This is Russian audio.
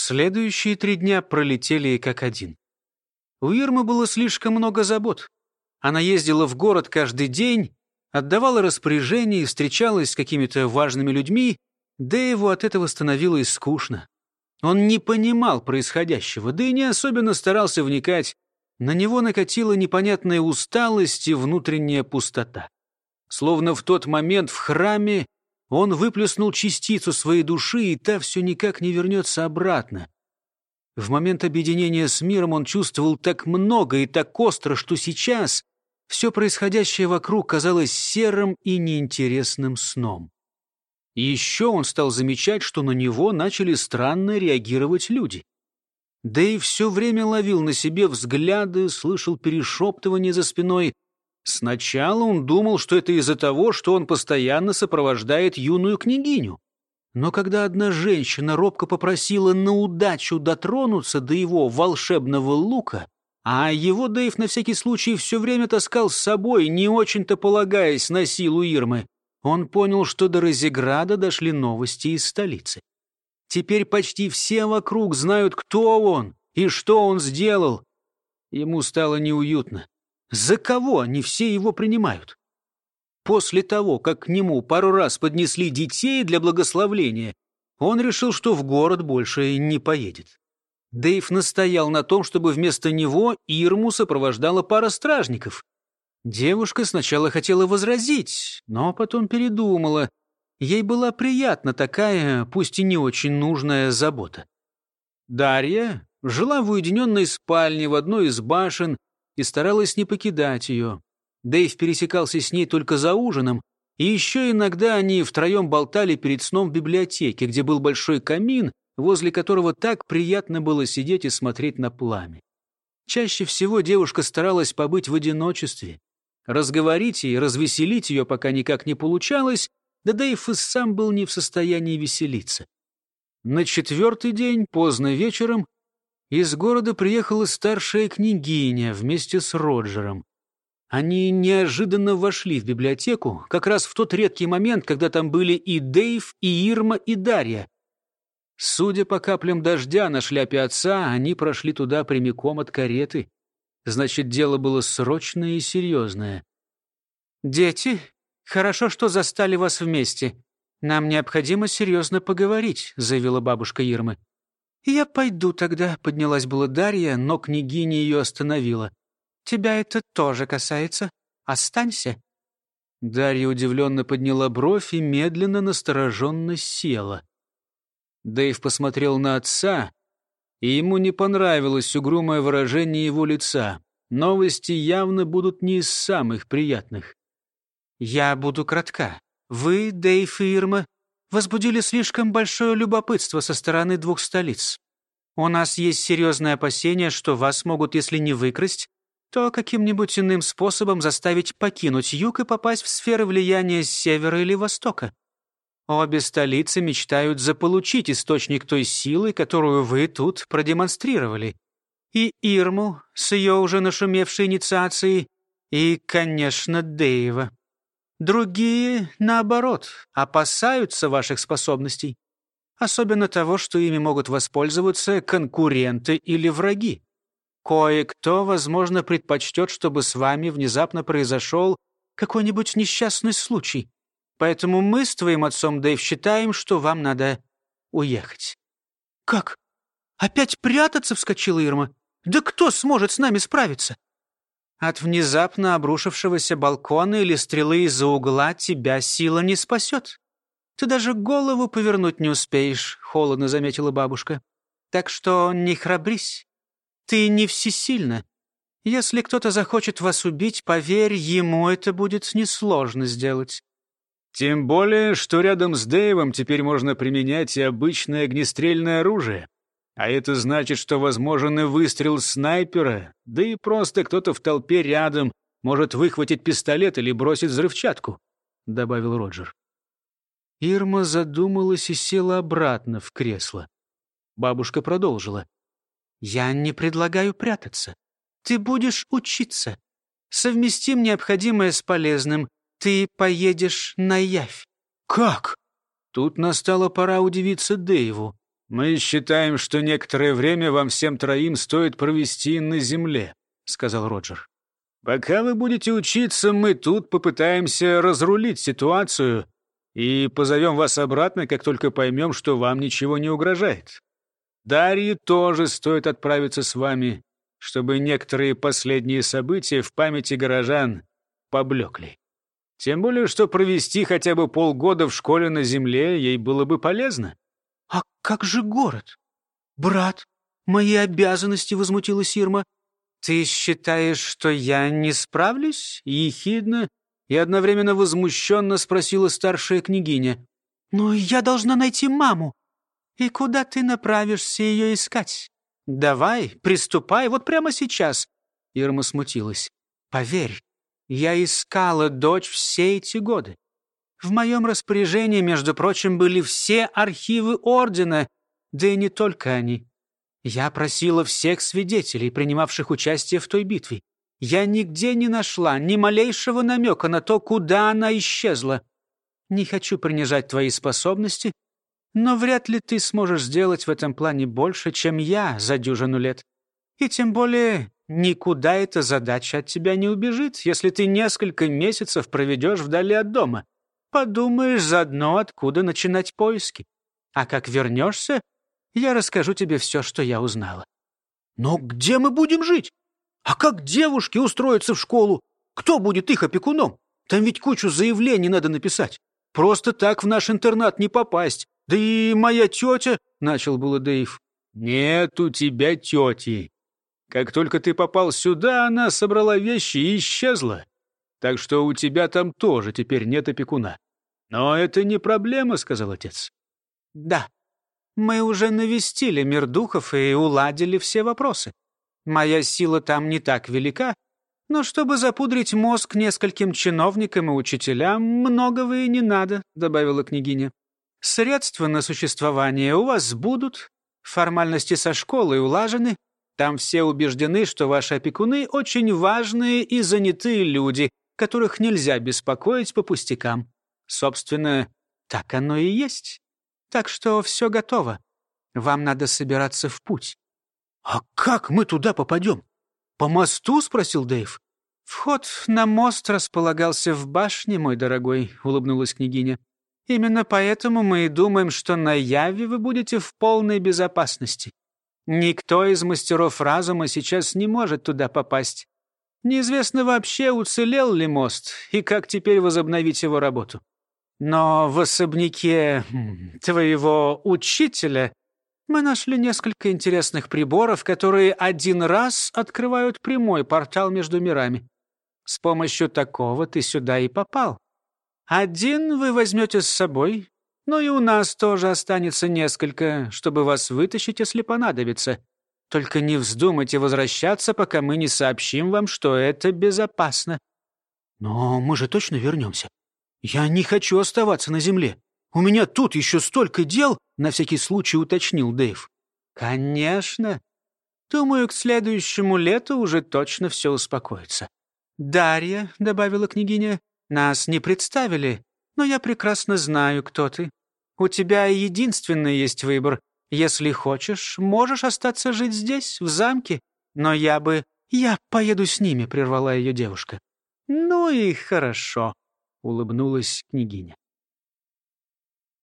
Следующие три дня пролетели как один. У Ирмы было слишком много забот. Она ездила в город каждый день, отдавала распоряжения и встречалась с какими-то важными людьми, да его от этого становилось скучно. Он не понимал происходящего, да и не особенно старался вникать. На него накатила непонятная усталость и внутренняя пустота. Словно в тот момент в храме он выплеснул частицу своей души, и та все никак не вернется обратно. В момент объединения с миром он чувствовал так много и так остро, что сейчас все происходящее вокруг казалось серым и неинтересным сном. Еще он стал замечать, что на него начали странно реагировать люди. Да и все время ловил на себе взгляды, слышал перешептывания за спиной — Сначала он думал, что это из-за того, что он постоянно сопровождает юную княгиню. Но когда одна женщина робко попросила на удачу дотронуться до его волшебного лука, а его Дэйв на всякий случай все время таскал с собой, не очень-то полагаясь на силу Ирмы, он понял, что до Розеграда дошли новости из столицы. Теперь почти все вокруг знают, кто он и что он сделал. Ему стало неуютно. За кого они все его принимают? После того, как к нему пару раз поднесли детей для благословления, он решил, что в город больше не поедет. Дэйв настоял на том, чтобы вместо него Ирму сопровождала пара стражников. Девушка сначала хотела возразить, но потом передумала. Ей была приятна такая, пусть и не очень нужная, забота. Дарья жила в уединенной спальне в одной из башен, и старалась не покидать ее. Дэйв пересекался с ней только за ужином, и еще иногда они втроем болтали перед сном в библиотеке, где был большой камин, возле которого так приятно было сидеть и смотреть на пламя. Чаще всего девушка старалась побыть в одиночестве. Разговорить и развеселить ее пока никак не получалось, да Дэйв и сам был не в состоянии веселиться. На четвертый день, поздно вечером, из города приехала старшая княгиня вместе с Роджером. Они неожиданно вошли в библиотеку, как раз в тот редкий момент, когда там были и Дейв, и Ирма, и Дарья. Судя по каплям дождя на шляпе отца, они прошли туда прямиком от кареты. Значит, дело было срочное и серьезное. «Дети, хорошо, что застали вас вместе. Нам необходимо серьезно поговорить», — заявила бабушка Ирмы. «Я пойду тогда», — поднялась была Дарья, но княгиня ее остановила. «Тебя это тоже касается. Останься». Дарья удивленно подняла бровь и медленно, настороженно села. Дэйв посмотрел на отца, и ему не понравилось угрюмое выражение его лица. Новости явно будут не из самых приятных. «Я буду кратка. Вы, Дэйв и Ирма, возбудили слишком большое любопытство со стороны двух столиц. У нас есть серьезное опасение, что вас могут, если не выкрасть, то каким-нибудь иным способом заставить покинуть юг и попасть в сферы влияния с севера или востока. Обе столицы мечтают заполучить источник той силы, которую вы тут продемонстрировали. И Ирму с ее уже нашумевшей инициацией, и, конечно, Дэйва. Другие, наоборот, опасаются ваших способностей. Особенно того, что ими могут воспользоваться конкуренты или враги. Кое-кто, возможно, предпочтет, чтобы с вами внезапно произошел какой-нибудь несчастный случай. Поэтому мы с твоим отцом Дэйв считаем, что вам надо уехать». «Как? Опять прятаться?» — вскочила Ирма. «Да кто сможет с нами справиться?» От внезапно обрушившегося балкона или стрелы из-за угла тебя сила не спасет. Ты даже голову повернуть не успеешь, — холодно заметила бабушка. Так что не храбрись. Ты не всесильна. Если кто-то захочет вас убить, поверь, ему это будет несложно сделать. Тем более, что рядом с Дэйвом теперь можно применять и обычное огнестрельное оружие. А это значит, что возможен и выстрел снайпера, да и просто кто-то в толпе рядом может выхватить пистолет или бросить взрывчатку», — добавил Роджер. Ирма задумалась и села обратно в кресло. Бабушка продолжила. «Я не предлагаю прятаться. Ты будешь учиться. Совместим необходимое с полезным. Ты поедешь на явь». «Как?» Тут настала пора удивиться Дэйву. «Мы считаем, что некоторое время вам всем троим стоит провести на земле», — сказал Роджер. «Пока вы будете учиться, мы тут попытаемся разрулить ситуацию и позовем вас обратно, как только поймем, что вам ничего не угрожает. Дарье тоже стоит отправиться с вами, чтобы некоторые последние события в памяти горожан поблекли. Тем более, что провести хотя бы полгода в школе на земле ей было бы полезно. «А как же город?» «Брат, мои обязанности», — возмутилась Ирма. «Ты считаешь, что я не справлюсь?» — ехидно и одновременно возмущенно спросила старшая княгиня. «Но я должна найти маму. И куда ты направишься ее искать? Давай, приступай, вот прямо сейчас». Ирма смутилась. «Поверь, я искала дочь все эти годы. В моем распоряжении, между прочим, были все архивы Ордена, да и не только они. Я просила всех свидетелей, принимавших участие в той битве. Я нигде не нашла ни малейшего намека на то, куда она исчезла. Не хочу принижать твои способности, но вряд ли ты сможешь сделать в этом плане больше, чем я за дюжину лет. И тем более никуда эта задача от тебя не убежит, если ты несколько месяцев проведешь вдали от дома. Подумаешь заодно, откуда начинать поиски. А как вернешься, я расскажу тебе все, что я узнала. Но где мы будем жить? А как девушки устроятся в школу? Кто будет их опекуном? Там ведь кучу заявлений надо написать. Просто так в наш интернат не попасть. Да и моя тетя...» — начал было Дэйв. «Нет у тебя тети. Как только ты попал сюда, она собрала вещи и исчезла. Так что у тебя там тоже теперь нет опекуна. Но это не проблема, сказал отец. Да, мы уже навестили мир духов и уладили все вопросы. Моя сила там не так велика, но чтобы запудрить мозг нескольким чиновникам и учителям, многого и не надо, добавила княгиня. Средства на существование у вас будут, формальности со школой улажены, там все убеждены, что ваши опекуны очень важные и занятые люди, которых нельзя беспокоить по пустякам. Собственно, так оно и есть. Так что все готово. Вам надо собираться в путь». «А как мы туда попадем? По мосту?» — спросил Дэйв. «Вход на мост располагался в башне, мой дорогой», — улыбнулась княгиня. «Именно поэтому мы и думаем, что на Яве вы будете в полной безопасности. Никто из мастеров разума сейчас не может туда попасть. Неизвестно вообще, уцелел ли мост и как теперь возобновить его работу. Но в особняке твоего учителя мы нашли несколько интересных приборов, которые один раз открывают прямой портал между мирами. С помощью такого ты сюда и попал. Один вы возьмете с собой, но и у нас тоже останется несколько, чтобы вас вытащить, если понадобится. Только не вздумайте возвращаться, пока мы не сообщим вам, что это безопасно». «Но мы же точно вернемся. Я не хочу оставаться на земле. У меня тут еще столько дел», — на всякий случай уточнил Дэйв. «Конечно. Думаю, к следующему лету уже точно все успокоится». «Дарья», — добавила княгиня, — «нас не представили, но я прекрасно знаю, кто ты. У тебя единственный есть выбор если хочешь, можешь остаться жить здесь, в замке. Но я бы... Я поеду с ними, — прервала ее девушка. Ну и хорошо, — улыбнулась княгиня.